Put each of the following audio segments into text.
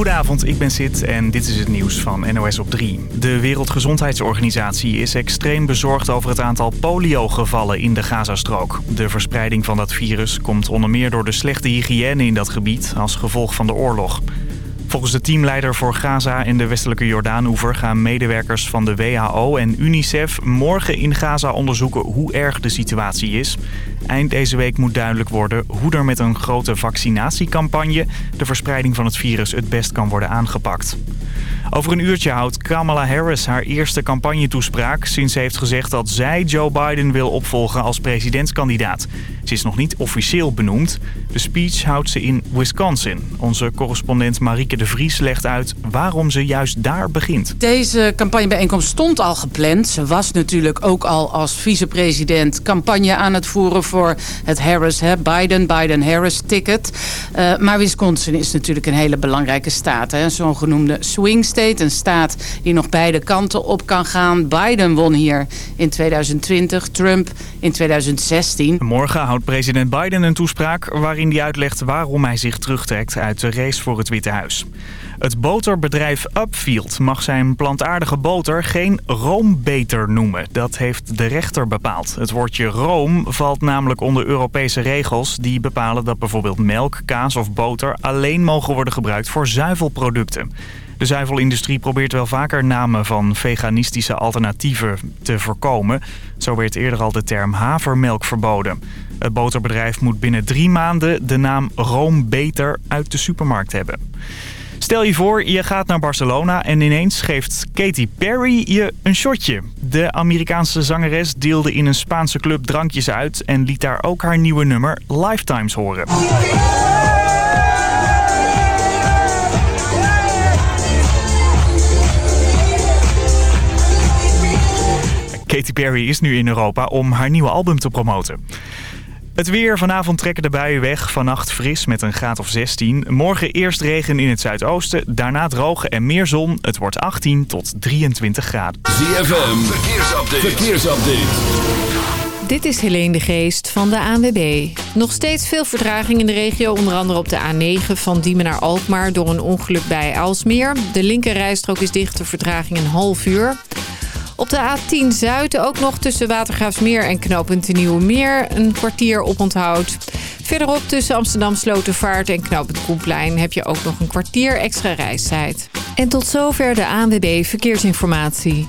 Goedenavond, ik ben Sid en dit is het nieuws van NOS op 3. De Wereldgezondheidsorganisatie is extreem bezorgd over het aantal poliogevallen in de Gazastrook. De verspreiding van dat virus komt onder meer door de slechte hygiëne in dat gebied als gevolg van de oorlog. Volgens de teamleider voor Gaza en de westelijke Jordaanoever gaan medewerkers van de WHO en UNICEF morgen in Gaza onderzoeken hoe erg de situatie is. Eind deze week moet duidelijk worden hoe er met een grote vaccinatiecampagne de verspreiding van het virus het best kan worden aangepakt. Over een uurtje houdt Kamala Harris haar eerste campagnetoespraak... sinds ze heeft gezegd dat zij Joe Biden wil opvolgen als presidentskandidaat. Ze is nog niet officieel benoemd. De speech houdt ze in Wisconsin. Onze correspondent Marieke de Vries legt uit waarom ze juist daar begint. Deze campagnebijeenkomst stond al gepland. Ze was natuurlijk ook al als vicepresident campagne aan het voeren... voor het Harris, hè, Biden, Biden-Harris-ticket. Uh, maar Wisconsin is natuurlijk een hele belangrijke staat. Zo'n genoemde swing state een staat die nog beide kanten op kan gaan. Biden won hier in 2020, Trump in 2016. Morgen houdt president Biden een toespraak waarin hij uitlegt waarom hij zich terugtrekt uit de race voor het Witte Huis. Het boterbedrijf Upfield mag zijn plantaardige boter geen roombeter noemen. Dat heeft de rechter bepaald. Het woordje room valt namelijk onder Europese regels... die bepalen dat bijvoorbeeld melk, kaas of boter alleen mogen worden gebruikt voor zuivelproducten. De zuivelindustrie probeert wel vaker namen van veganistische alternatieven te voorkomen. Zo werd eerder al de term havermelk verboden. Het boterbedrijf moet binnen drie maanden de naam Roombeter uit de supermarkt hebben. Stel je voor, je gaat naar Barcelona en ineens geeft Katy Perry je een shotje. De Amerikaanse zangeres deelde in een Spaanse club drankjes uit... en liet daar ook haar nieuwe nummer Lifetimes horen. Katy Perry is nu in Europa om haar nieuwe album te promoten. Het weer. Vanavond trekken de buien weg. Vannacht fris met een graad of 16. Morgen eerst regen in het zuidoosten. Daarna droog en meer zon. Het wordt 18 tot 23 graden. ZFM. Verkeersupdate. Verkeersupdate. Dit is Helene de Geest van de ANWB. Nog steeds veel vertraging in de regio. Onder andere op de A9 van Diemen naar Alkmaar door een ongeluk bij Aalsmeer. De linkerrijstrook is dicht. De vertraging een half uur. Op de A10 Zuid ook nog tussen Watergraafsmeer en knooppunt de Nieuwe Meer een kwartier op onthoud. Verderop tussen Amsterdam Slotervaart en knooppunt Koenplein heb je ook nog een kwartier extra reistijd. En tot zover de ANWB Verkeersinformatie.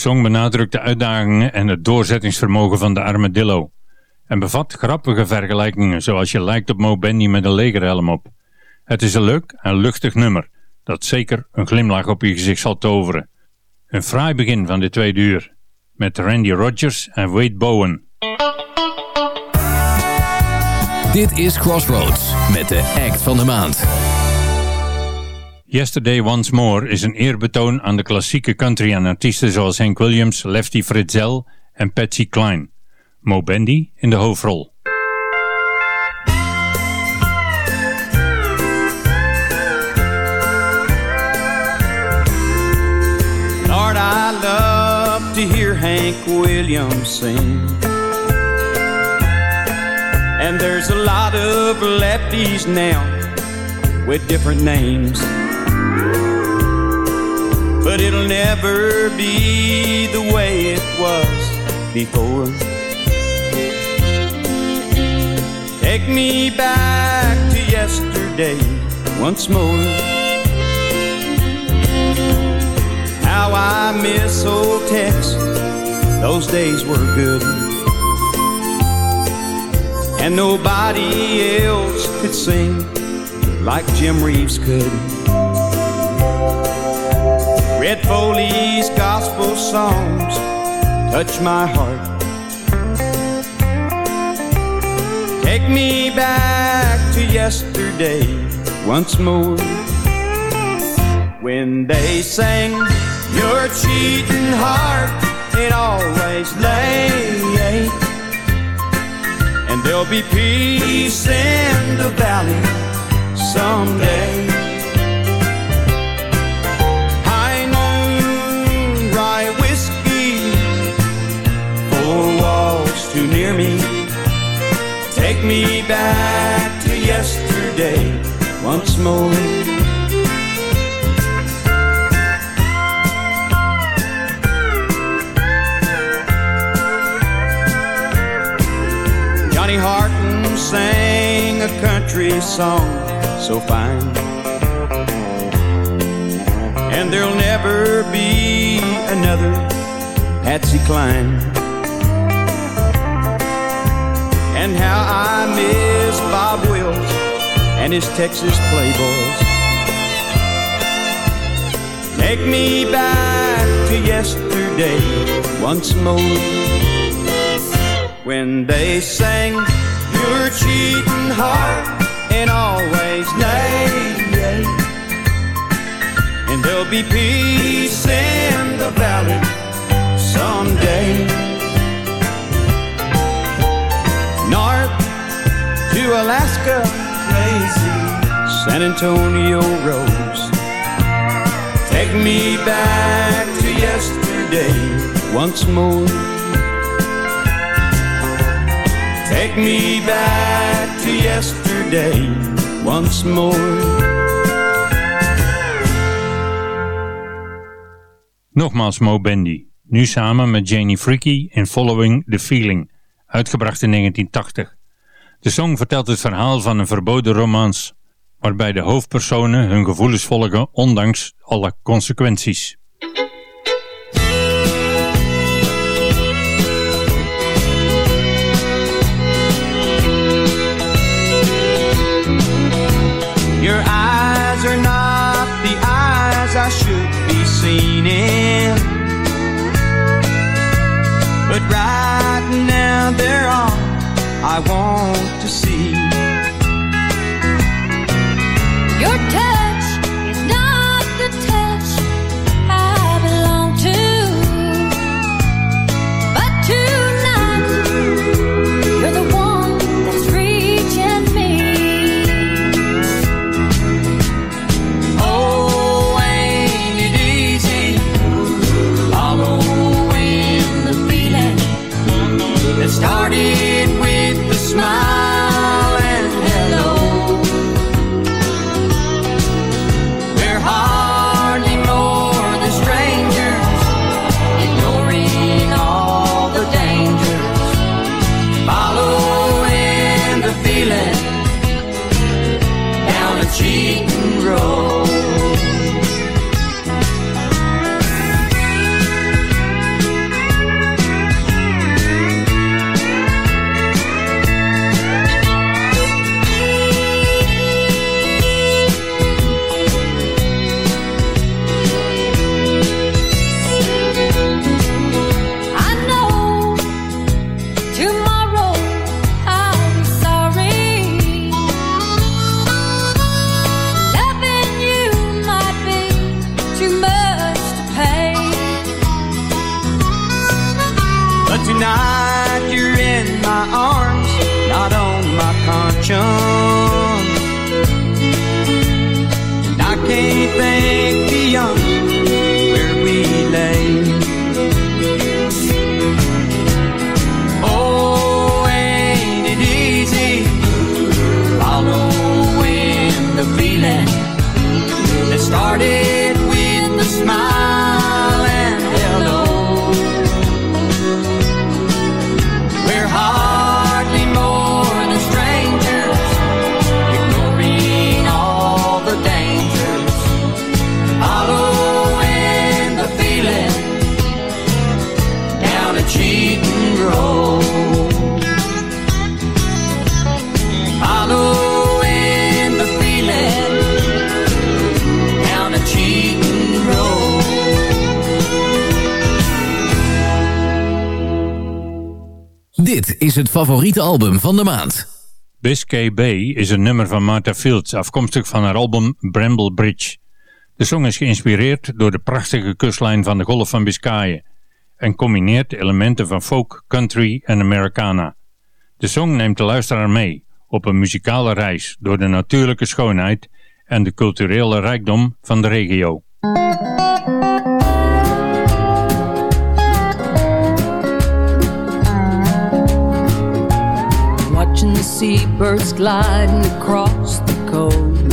Song benadrukt de uitdagingen en het doorzettingsvermogen van de armadillo. En bevat grappige vergelijkingen zoals je lijkt op Mo Bendy met een legerhelm op. Het is een leuk en luchtig nummer dat zeker een glimlach op je gezicht zal toveren. Een fraai begin van de tweede uur met Randy Rogers en Wade Bowen. Dit is Crossroads met de act van de maand. Yesterday Once More is een eerbetoon aan de klassieke country en artiesten zoals Hank Williams, Lefty Frizzell en Patsy Cline. Moe Bandy in de hoofdrol. Lord, I love to hear Hank Williams sing. And there's a lot of lefties now with different names. But it'll never be the way it was before. Take me back to yesterday once more. How I miss old Tex, those days were good. And nobody else could sing like Jim Reeves could. Red Foley's gospel songs touch my heart. Take me back to yesterday once more. When they sang your cheating heart it always lay. And there'll be peace in the valley someday too near me take me back to yesterday once more Johnny Horton sang a country song so fine. And there'll never be another Patsy Cline. And how I miss Bob Wills and his Texas Playboys. Take me back to yesterday once more when they sang your cheating heart and always nay. And there'll be peace in the valley someday. Alaska, lazy San Antonio Rose. Take me back to yesterday once more. Take me back to yesterday once more. Nogmaals Mo Bendy, nu samen met Janie Freaky in Following the Feeling, uitgebracht in 1980. De song vertelt het verhaal van een verboden romans, waarbij de hoofdpersonen hun gevoelens volgen ondanks alle consequenties. Your eyes are not the eyes I should be in. But right now they're all I want to see. Is het favoriete album van de maand. Biscay Bay is een nummer van Martha Fields, afkomstig van haar album Bramble Bridge. De song is geïnspireerd door de prachtige kustlijn van de Golf van Biscayen en combineert elementen van folk, country en Americana. De song neemt de luisteraar mee op een muzikale reis door de natuurlijke schoonheid en de culturele rijkdom van de regio. Seabirds gliding across the coast.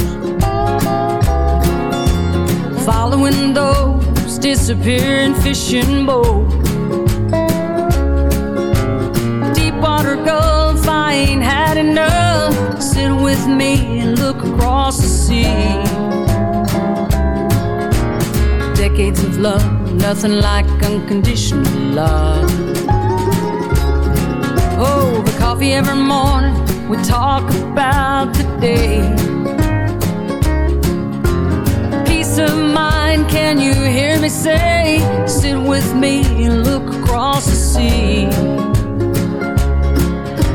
Following those disappearing fishing boats. Deepwater Gulf, I ain't had enough. Sit with me and look across the sea. Decades of love, nothing like unconditional love. Oh, Coffee every morning, we talk about the day. Peace of mind, can you hear me say? Sit with me and look across the sea.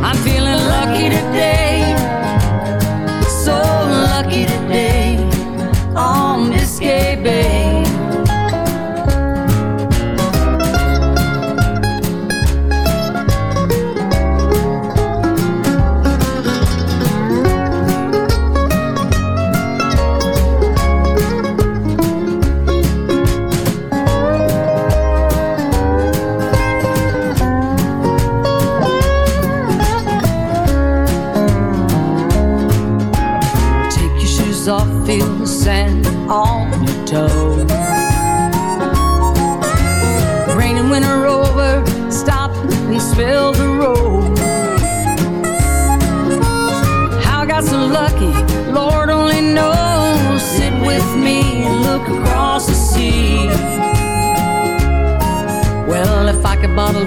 I'm feeling lucky today,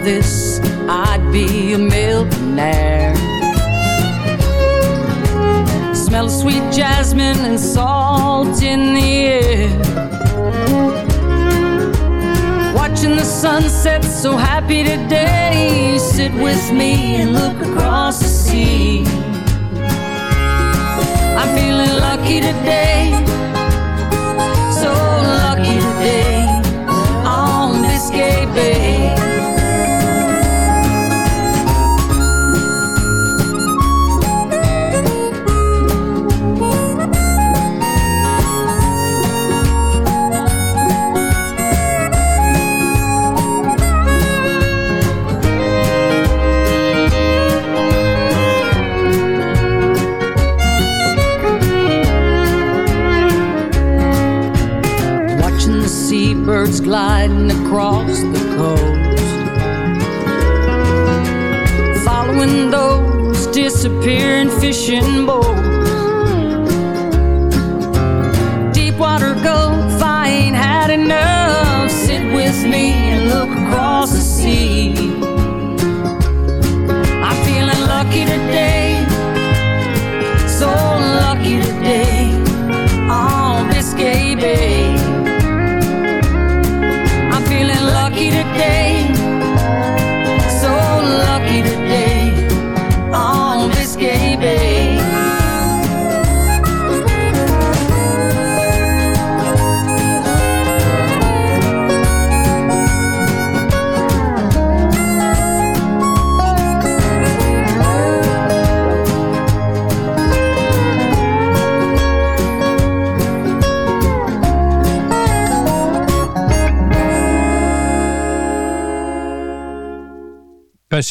this, I'd be a millionaire. Smell of sweet jasmine and salt in the air. Watching the sunset, so happy today. Sit with me and look across the sea. I'm feeling lucky today,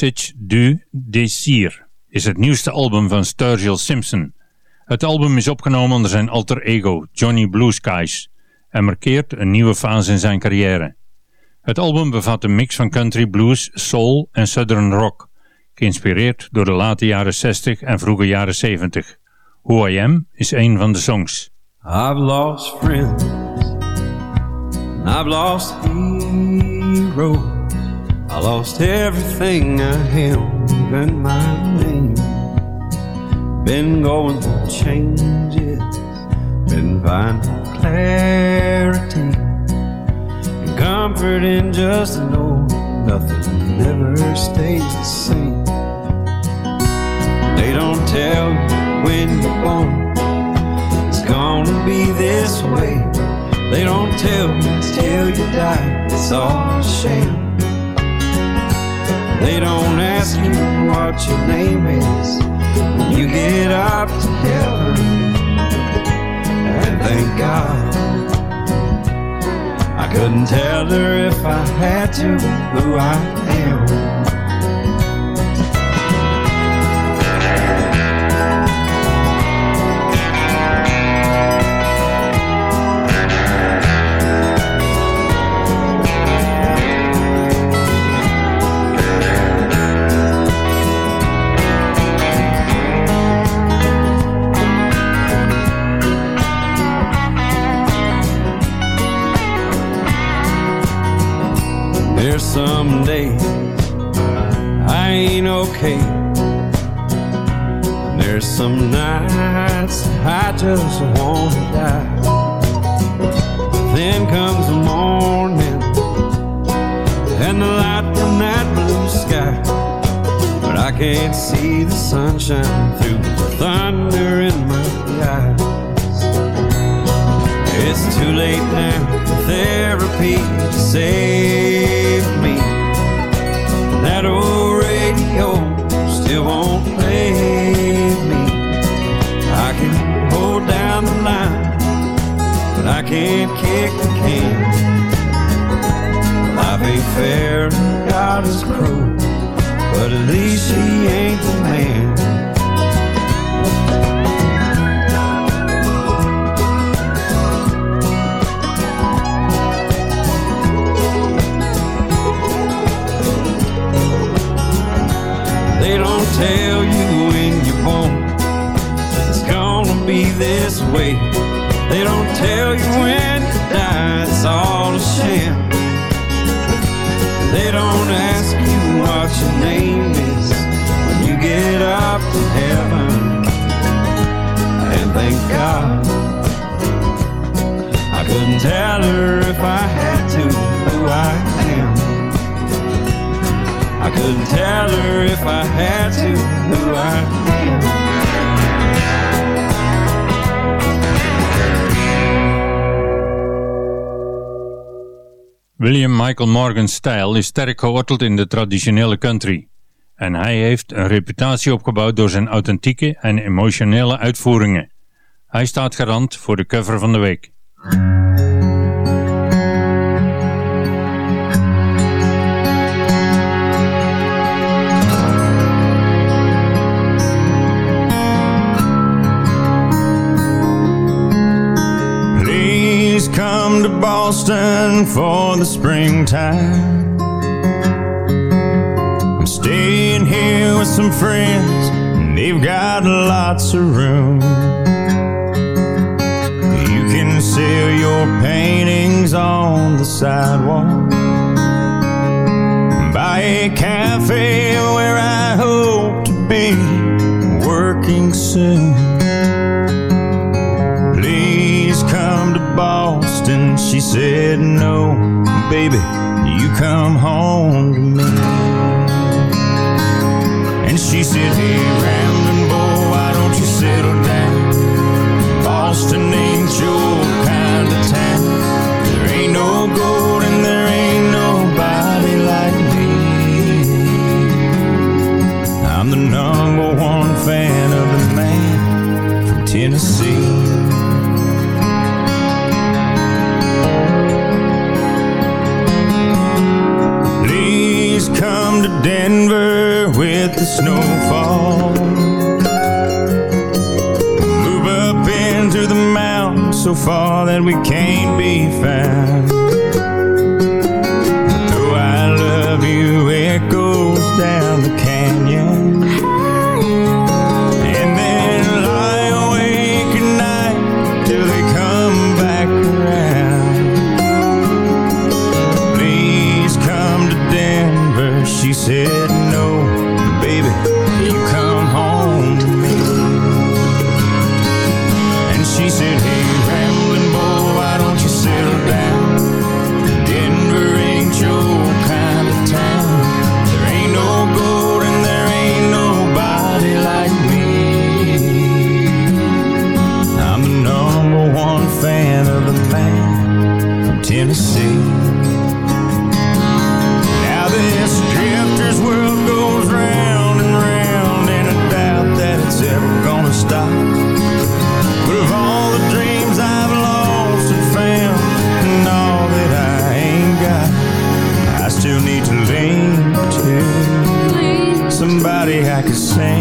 Du Désir is het nieuwste album van Sturgill Simpson. Het album is opgenomen onder zijn alter ego, Johnny Blue Skies, en markeert een nieuwe fase in zijn carrière. Het album bevat een mix van country blues, soul en southern rock, geïnspireerd door de late jaren 60 en vroege jaren 70. Who I Am is een van de songs. I've lost friends, I've lost heroes, I lost everything I held, even my name. Been going through changes, been finding clarity and comfort in just to know nothing ever stays the same. They don't tell you when you're born it's gonna be this way. They don't tell you till you die. It's all a shame. They don't ask you what your name is when you get up to heaven. And thank God I couldn't tell her if I had to who I am. Some nights I just wanna die. Then comes the morning and the light from that blue sky. But I can't see the sunshine through the thunder can't kick the can. Life ain't fair, God is cruel, but at least she ain't Michael Morgan's stijl is sterk geworteld in de traditionele country. En hij heeft een reputatie opgebouwd door zijn authentieke en emotionele uitvoeringen. Hij staat garant voor de cover van de week. Come to Boston for the springtime. I'm staying here with some friends, and they've got lots of room. You can sell your paintings on the sidewalk. Buy a cafe where I hope to be working soon. Please come to Boston. She said, No, baby, you come home to me. And she said, Hey, Ramblin' boy, why don't you settle down? Boston ain't your kind of town. There ain't no gold and there ain't nobody like me. I'm the number one fan of the man from Tennessee. Denver with the snowfall. Move up into the mountains so far that we can't be found. Though I love you, it goes down.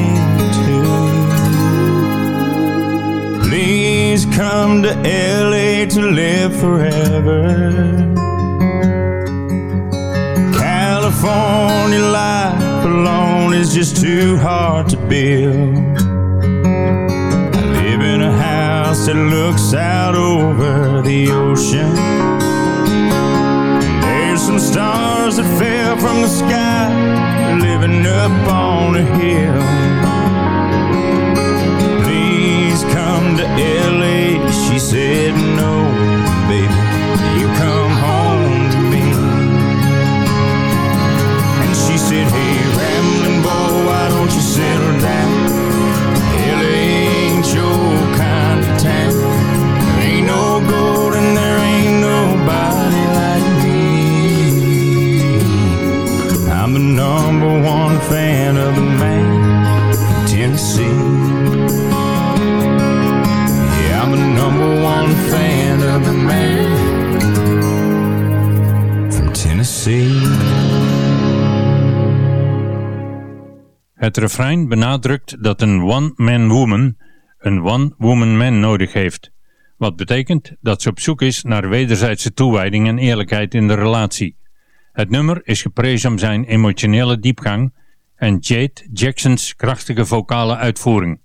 into. Please come to LA to live forever. California life alone is just too hard to build. I live in a house that looks out over the ocean. There's some stars that fell from the sky, living up on a hill. said Het refrein benadrukt dat een one-man woman een one-woman man nodig heeft. Wat betekent dat ze op zoek is naar wederzijdse toewijding en eerlijkheid in de relatie. Het nummer is geprezen om zijn emotionele diepgang en Jade Jacksons krachtige vocale uitvoering.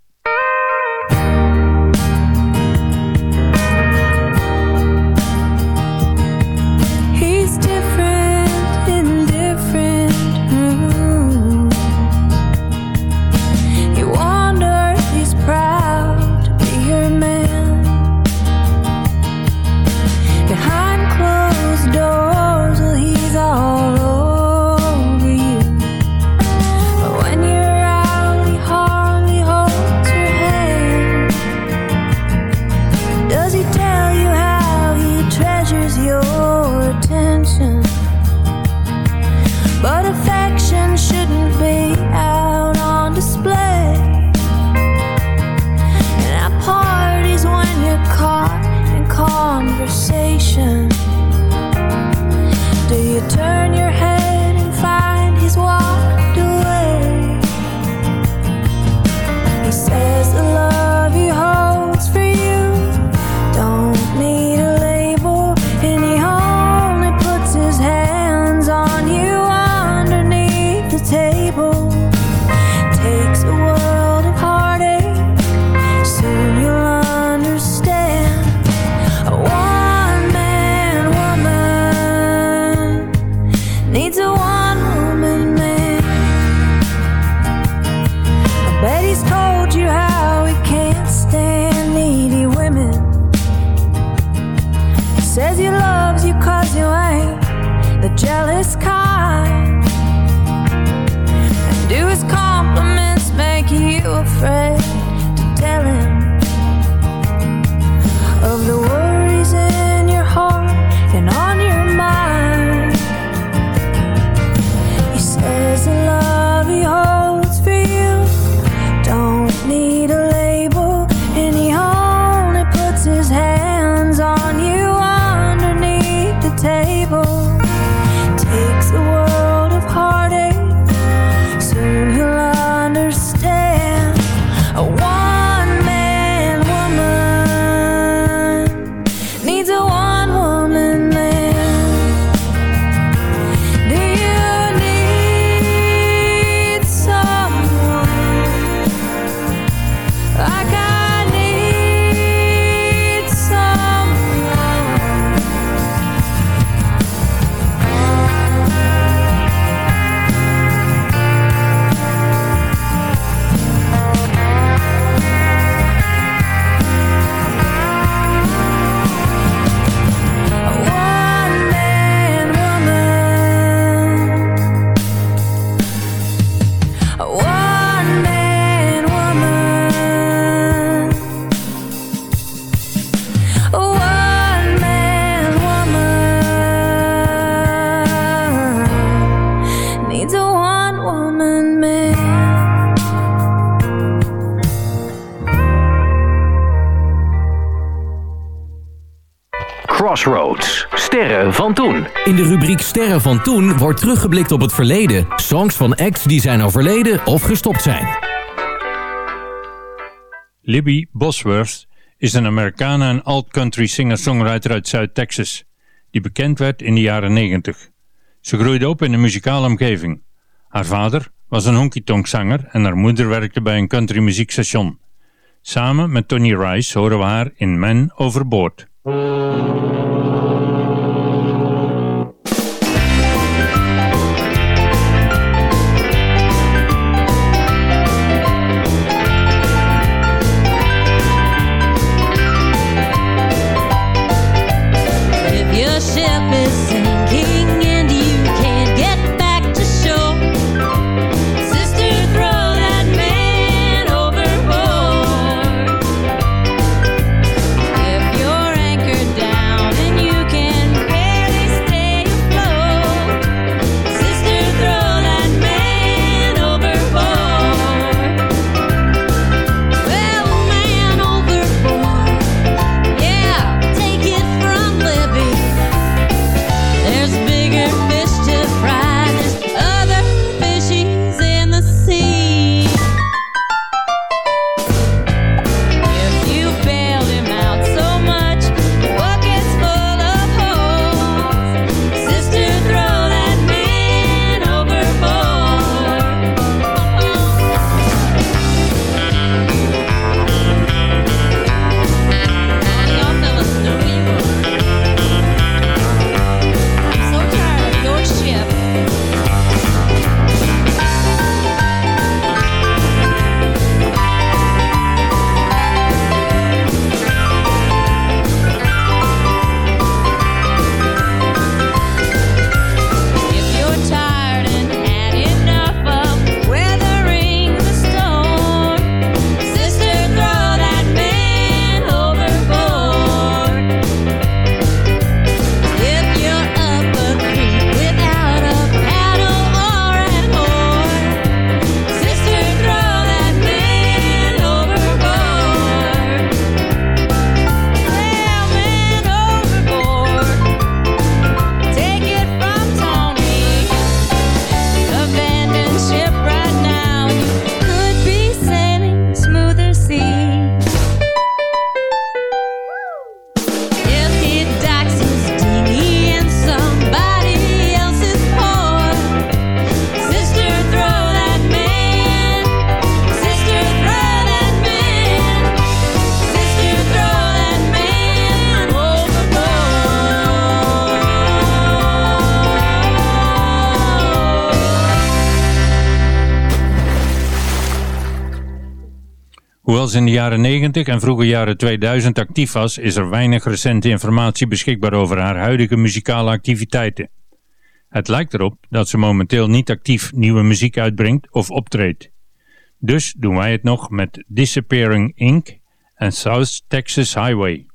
A one Sterren van toen. In de rubriek Sterren van Toen wordt teruggeblikt op het verleden. Songs van acts die zijn overleden of gestopt zijn. Libby Bosworth is een Americana en alt-country singer-songwriter uit Zuid-Texas, die bekend werd in de jaren 90. Ze groeide op in een muzikale omgeving. Haar vader was een honky-tonk zanger en haar moeder werkte bij een country muziekstation. Samen met Tony Rice horen we haar in Man Overboard. Is Hoewel ze in de jaren 90 en vroege jaren 2000 actief was, is er weinig recente informatie beschikbaar over haar huidige muzikale activiteiten. Het lijkt erop dat ze momenteel niet actief nieuwe muziek uitbrengt of optreedt. Dus doen wij het nog met Disappearing Inc. en South Texas Highway.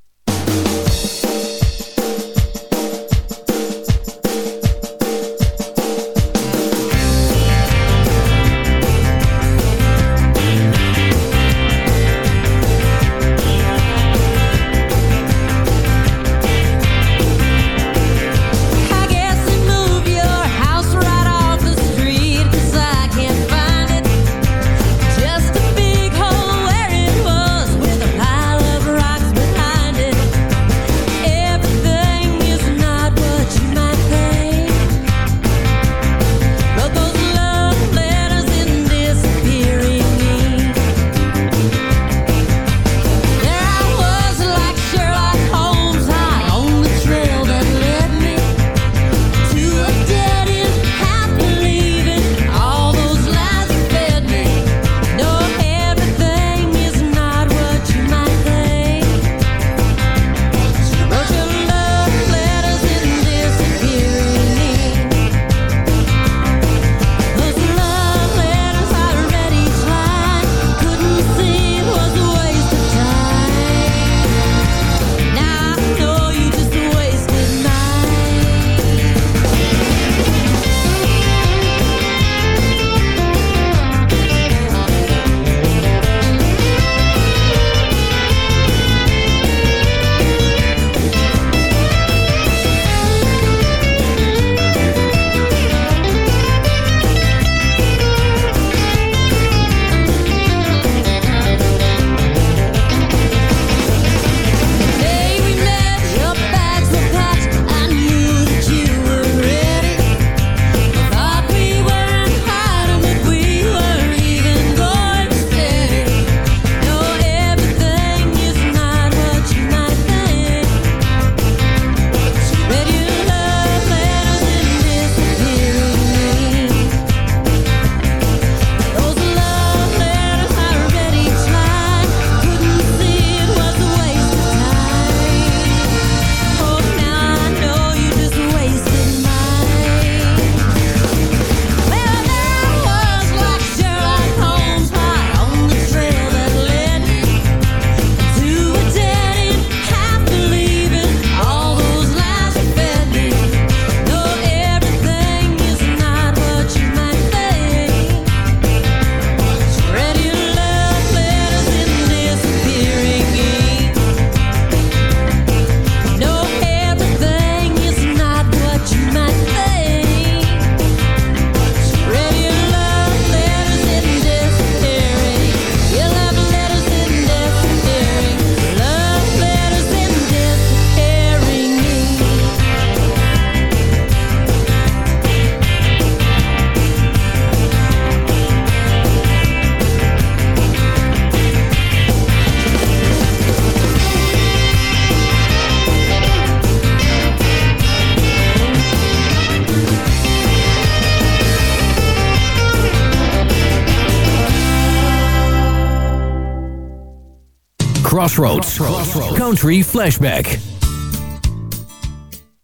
Crossroads. Crossroads. Country Flashback.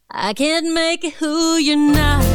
I can't make it who you're not.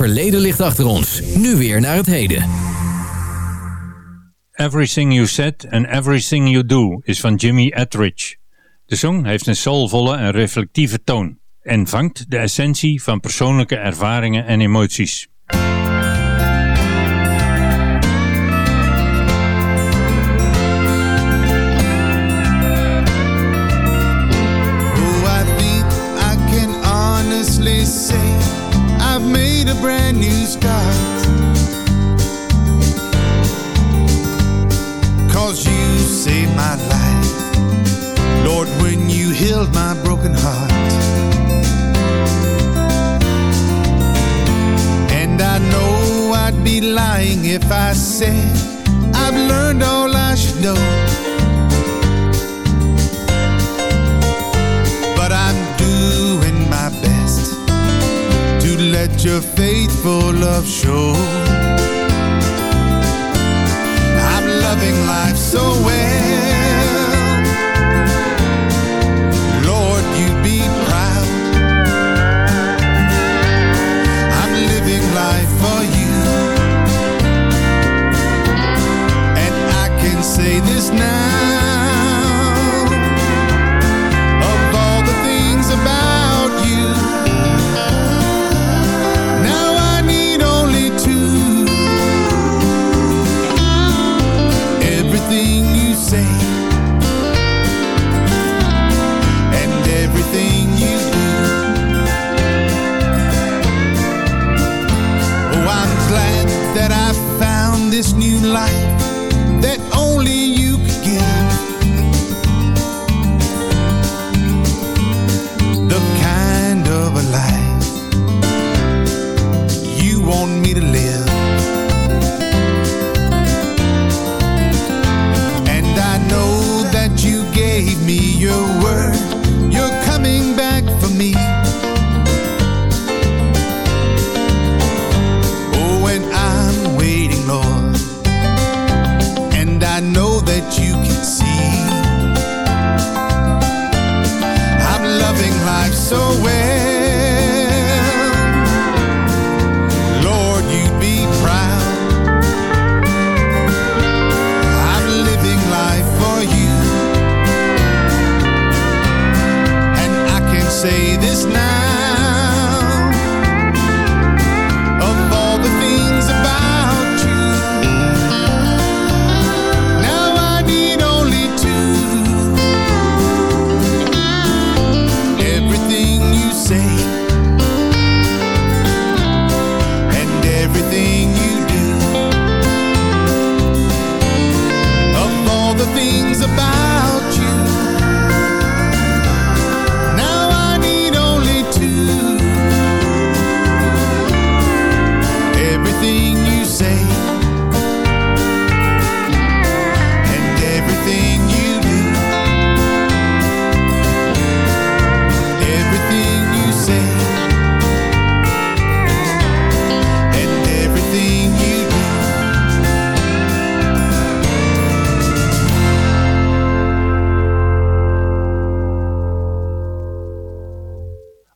verleden ligt achter ons. Nu weer naar het heden. Everything You Said and Everything You Do is van Jimmy Attridge. De song heeft een soulvolle en reflectieve toon en vangt de essentie van persoonlijke ervaringen en emoties. brand new start Cause you saved my life. Lord, when you healed my broken heart. And I know I'd be lying if I said I've learned all I should know. let your faithful love show. I'm loving life so well. Lord, you'd be proud. I'm living life for you. And I can say this now.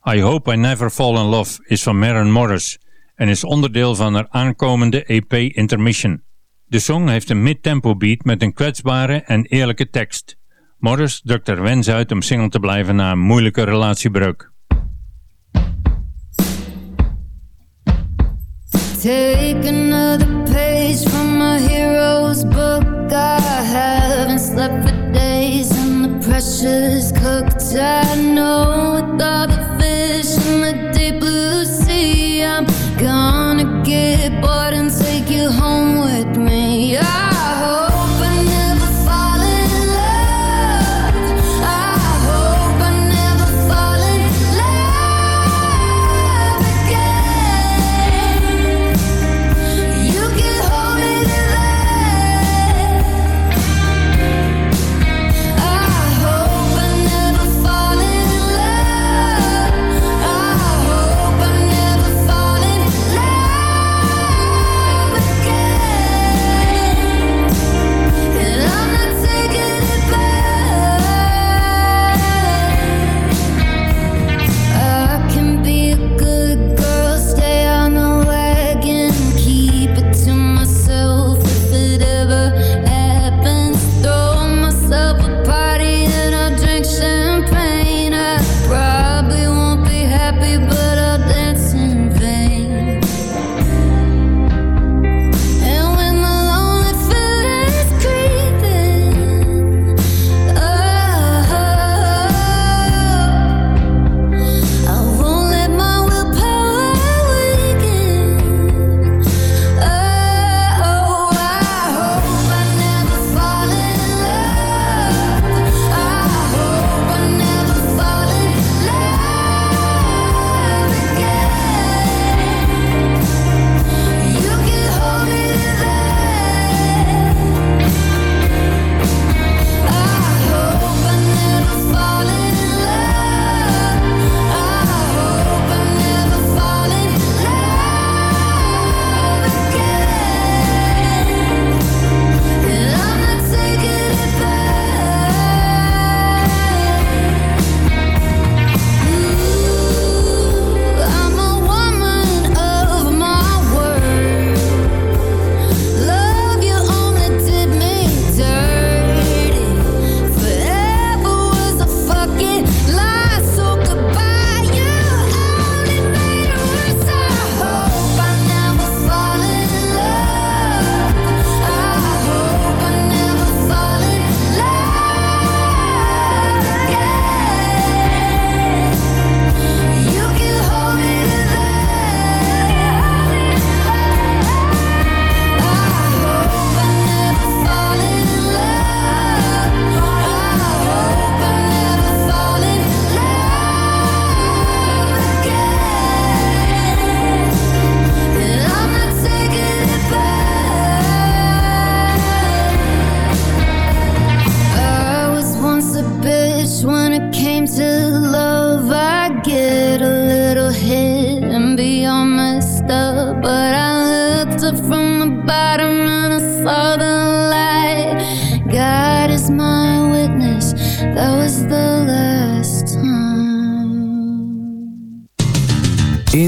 I Hope I Never Fall in Love is van Maren Morris en is onderdeel van haar aankomende EP Intermission. De song heeft een mid-tempo beat met een kwetsbare en eerlijke tekst. Morris drukt er wens uit om single te blijven na een moeilijke relatiebreuk. Take another page from my hero's book I haven't slept for days and the pressure's cooked I know with the gonna get bored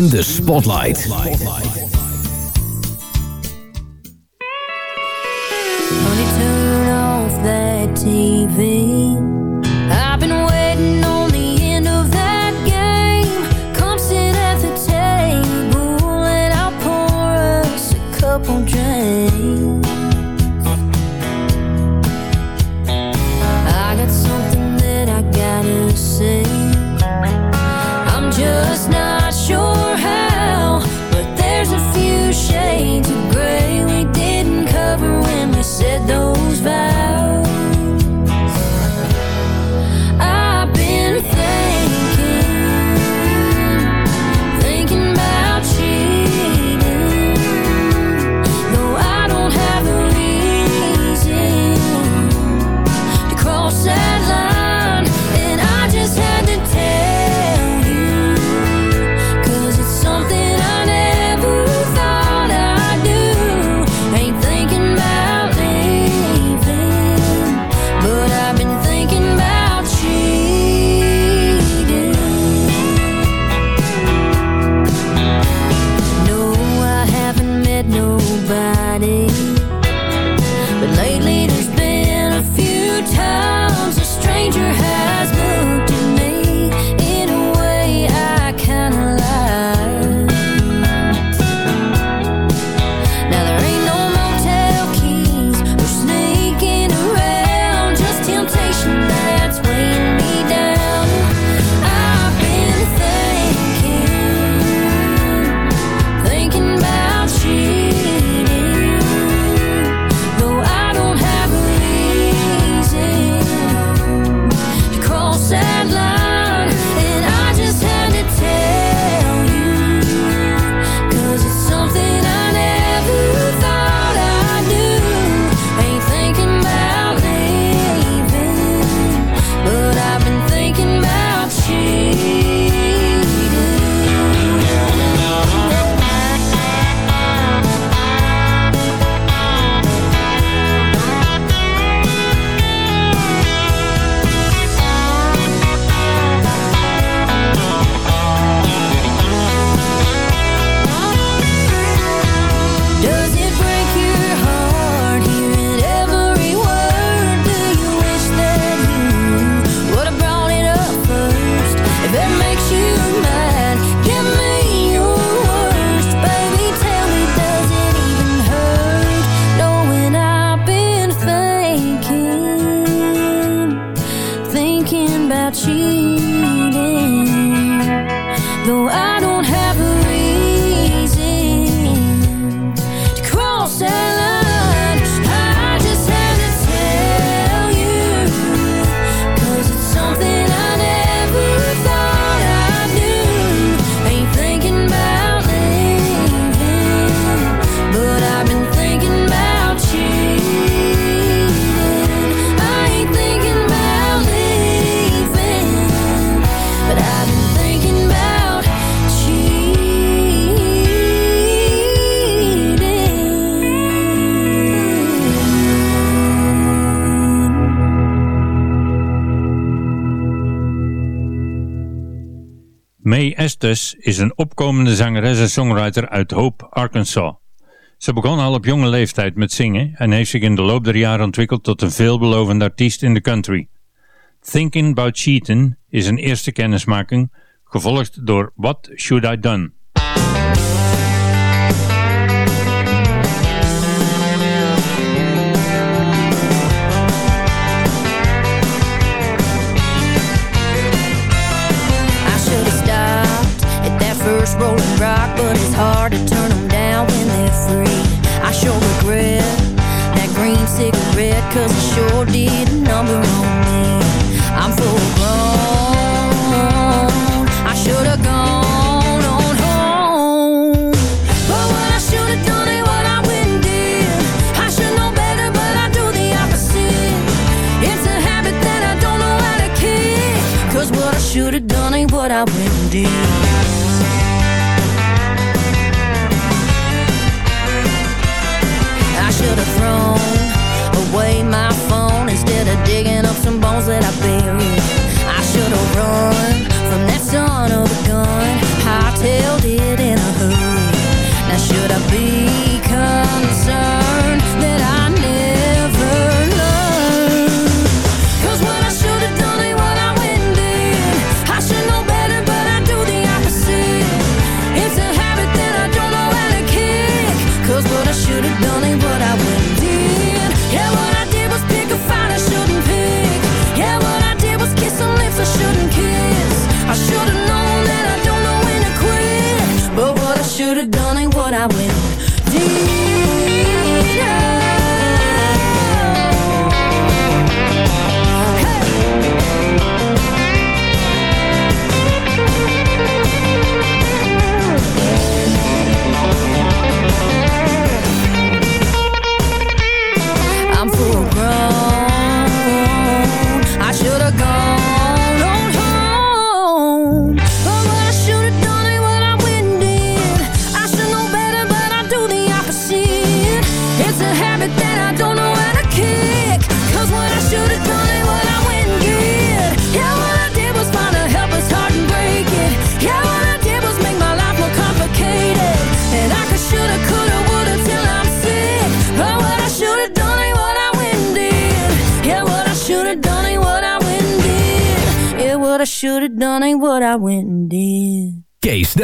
the spotlight. spotlight. May Estes is een opkomende zangeres en songwriter uit Hope, Arkansas. Ze begon al op jonge leeftijd met zingen en heeft zich in de loop der jaren ontwikkeld tot een veelbelovende artiest in de country. Thinking About Cheating is een eerste kennismaking, gevolgd door What Should I Done. but it's hard to turn them down when they're free. I sure regret that green cigarette, cause it sure did a number on me. I'm full grown, I should have gone home. But what I should have done what I went and did. I should know better, but I do the opposite. It's a habit that I don't know how to what I should have done ain't what I went and did. that I buried I should've run from that son of a gun. It in a hurry Now should I be I went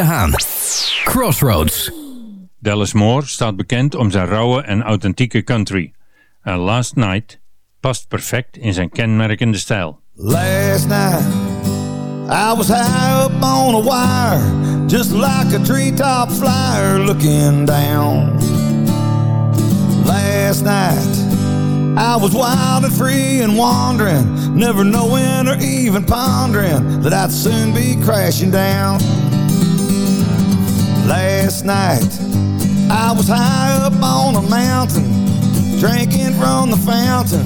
de Haan. Crossroads. Dallas Moore staat bekend om zijn rauwe en authentieke country. En Last Night past perfect in zijn kenmerkende stijl. Last night, I was high up on a wire, just like a treetop flyer looking down. Last night, I was wild and free and wandering, never knowing or even pondering that I'd soon be crashing down. Last night, I was high up on a mountain, drinking from the fountain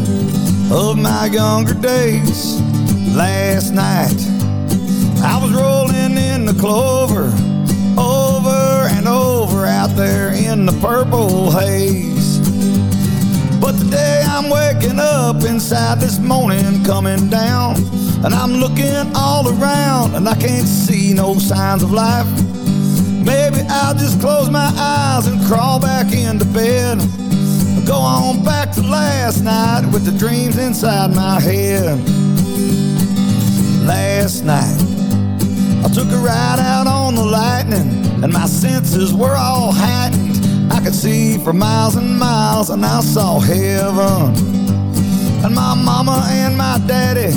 of my younger days. Last night, I was rolling in the clover, over and over out there in the purple haze. But today I'm waking up inside this morning coming down, and I'm looking all around and I can't see no signs of life. Maybe I'll just close my eyes and crawl back into bed. Go on back to last night with the dreams inside my head. Last night, I took a ride out on the lightning, and my senses were all heightened. I could see for miles and miles, and I saw heaven. And my mama and my daddy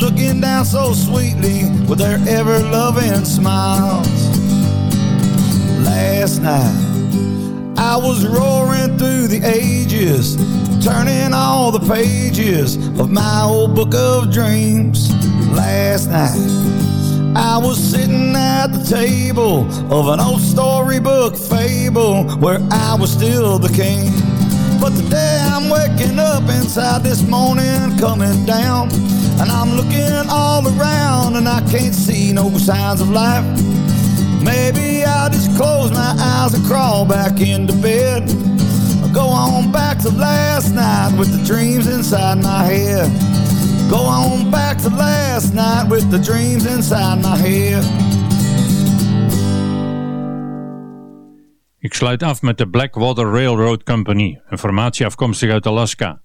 looking down so sweetly with their ever loving smiles. Last night, I was roaring through the ages, turning all the pages of my old book of dreams. Last night, I was sitting at the table of an old storybook fable where I was still the king. But today I'm waking up inside this morning coming down, and I'm looking all around and I can't see no signs of life. Maybe I'll just close my eyes and crawl back into bed. Go on back to last night with the dreams inside my head. Go on back to last night with the dreams inside my head. Ik sluit af met de Blackwater Railroad Company, een formatie afkomstig uit Alaska.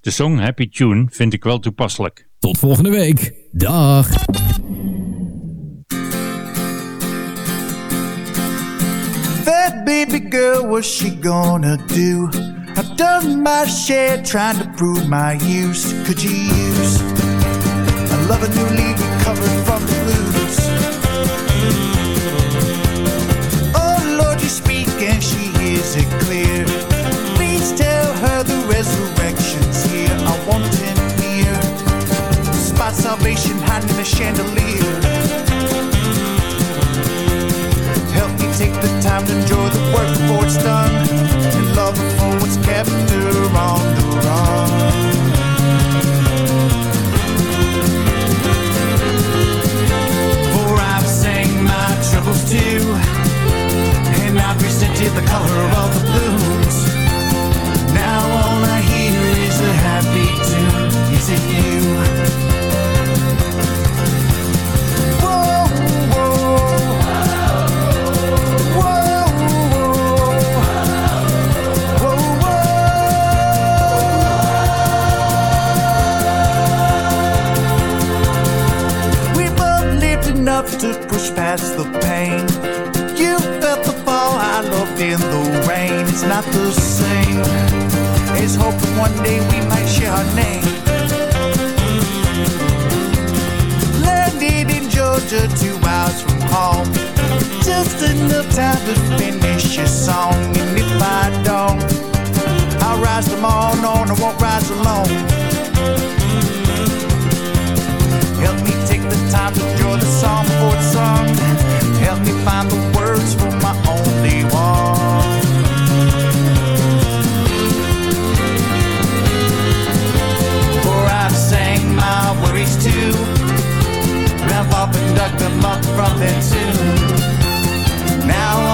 De song Happy Tune vind ik wel toepasselijk. Tot volgende week. Dag. Baby girl, what's she gonna do? I've done my share trying to prove my use. Could you use a love a newly recovered from the blues? Oh Lord, you speak and she hears it clear. Please tell her the resurrection's here. I want him near. Spot salvation hiding in a chandelier. Enjoy the work before it's done. And love before it's kept her on the run. For I've sang my troubles too. And I've resented the color of the blues. Push past the pain. You felt the fall, I loved in the rain. It's not the same as hoping one day we might share our name. Landed in Georgia, two miles from home. Just enough time to finish your song. And if I don't, I'll rise tomorrow. No, I won't rise alone. Time to enjoy the song before it's sung. Help me find the words for my only one. For I've sang my worries too. Rev up and dug them up from their tune. Now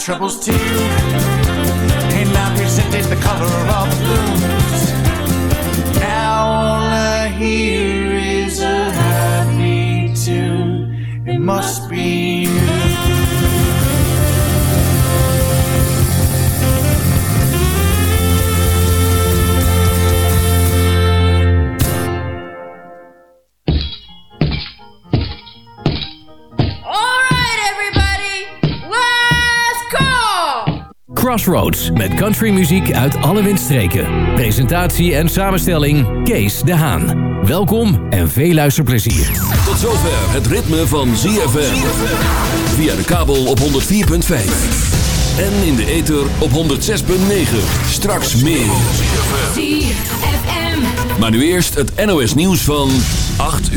troubles too, Crossroads met countrymuziek uit alle windstreken. Presentatie en samenstelling Kees de Haan. Welkom en veel luisterplezier. Tot zover het ritme van ZFM. Via de kabel op 104.5. En in de ether op 106.9. Straks meer. Maar nu eerst het NOS nieuws van 8 uur.